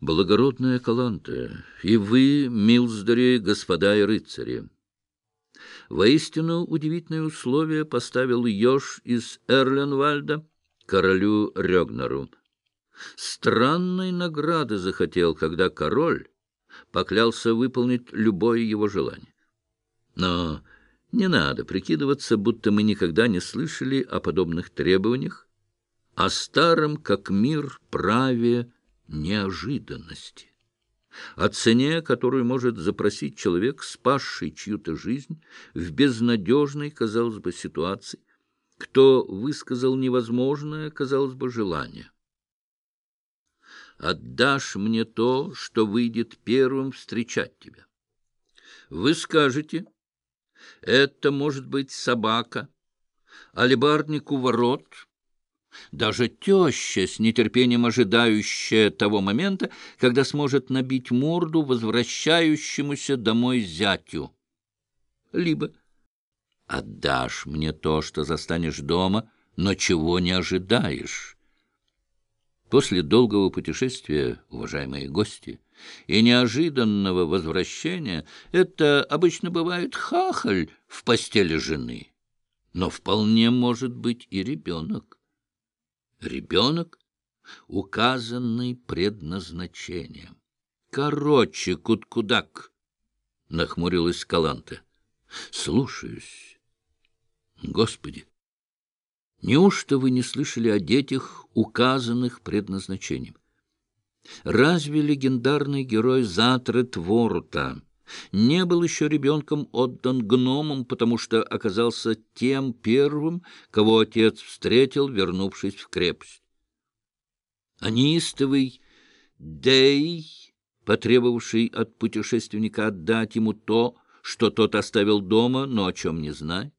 Благородная Каланта, и вы, Милсдори, господа и рыцари, воистину удивительные условия поставил Ёж из Эрленвальда королю Рёгнеру. Странной награды захотел, когда король поклялся выполнить любое его желание. Но не надо прикидываться, будто мы никогда не слышали о подобных требованиях, о старом, как мир, праве неожиданности, о цене, которую может запросить человек, спасший чью-то жизнь в безнадежной, казалось бы, ситуации, кто высказал невозможное, казалось бы, желание. «Отдашь мне то, что выйдет первым встречать тебя». Вы скажете, это может быть собака, алибарник у ворот — даже теща, с нетерпением ожидающая того момента, когда сможет набить морду возвращающемуся домой зятю. Либо отдашь мне то, что застанешь дома, но чего не ожидаешь. После долгого путешествия, уважаемые гости, и неожиданного возвращения, это обычно бывает хахаль в постели жены, но вполне может быть и ребенок ребенок, указанный предназначением. Короче, куткудак, — нахмурилась Каланта. Слушаюсь. Господи, неужто вы не слышали о детях, указанных предназначением? Разве легендарный герой Затрет Ворта не был еще ребенком отдан гномам, потому что оказался тем первым, кого отец встретил, вернувшись в крепость. А неистовый Дей, потребовавший от путешественника отдать ему то, что тот оставил дома, но о чем не знает.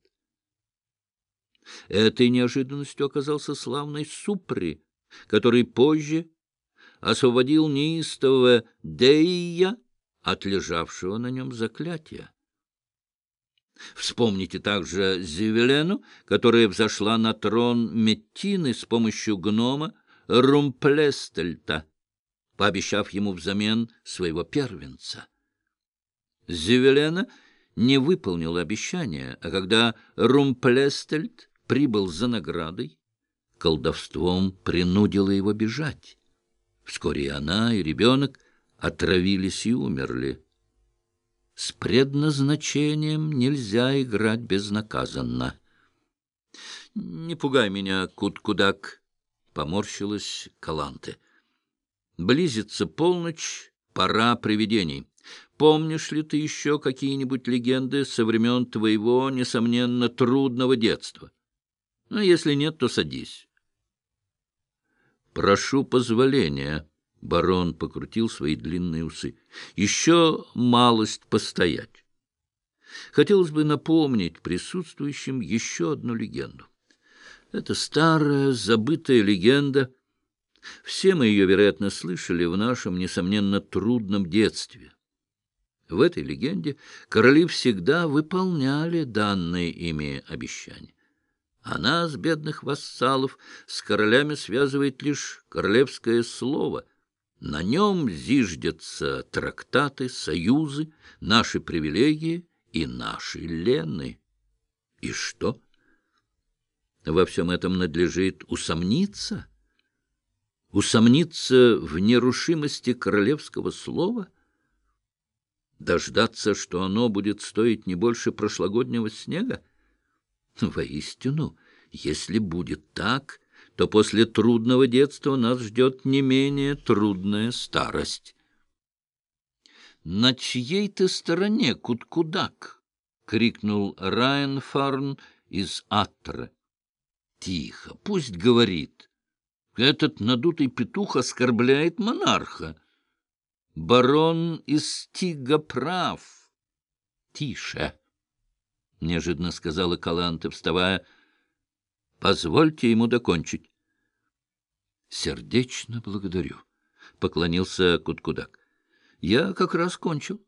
Этой неожиданностью оказался славный Супри, который позже освободил неистового Дея от лежавшего на нем заклятия. Вспомните также Зивелену, которая взошла на трон Меттины с помощью гнома Румплестельта, пообещав ему взамен своего первенца. Зивелена не выполнил обещания, а когда Румплестельт прибыл за наградой, колдовством принудило его бежать. Вскоре и она, и ребенок — отравились и умерли. С предназначением нельзя играть безнаказанно. — Не пугай меня, кут-кудак, — поморщилась Каланте. — Близится полночь, пора привидений. Помнишь ли ты еще какие-нибудь легенды со времен твоего, несомненно, трудного детства? Ну, если нет, то садись. — Прошу позволения, — Барон покрутил свои длинные усы. Еще малость постоять. Хотелось бы напомнить присутствующим еще одну легенду. Это старая, забытая легенда. Все мы ее, вероятно, слышали в нашем, несомненно, трудном детстве. В этой легенде короли всегда выполняли данные ими обещания. А нас, бедных вассалов, с королями связывает лишь королевское слово — на нем зиждятся трактаты, союзы, наши привилегии и наши лены. И что? Во всем этом надлежит усомниться? Усомниться в нерушимости королевского слова? Дождаться, что оно будет стоить не больше прошлогоднего снега? Воистину, если будет так, то после трудного детства нас ждет не менее трудная старость. — На чьей ты стороне, Куткудак? — крикнул Райенфарн из Аттера. — Тихо, пусть говорит. Этот надутый петух оскорбляет монарха. Барон из Тига прав. — Тише, — неожиданно сказала Каланте, вставая, — Позвольте ему докончить. — Сердечно благодарю, — поклонился Куткудак. — Я как раз кончил.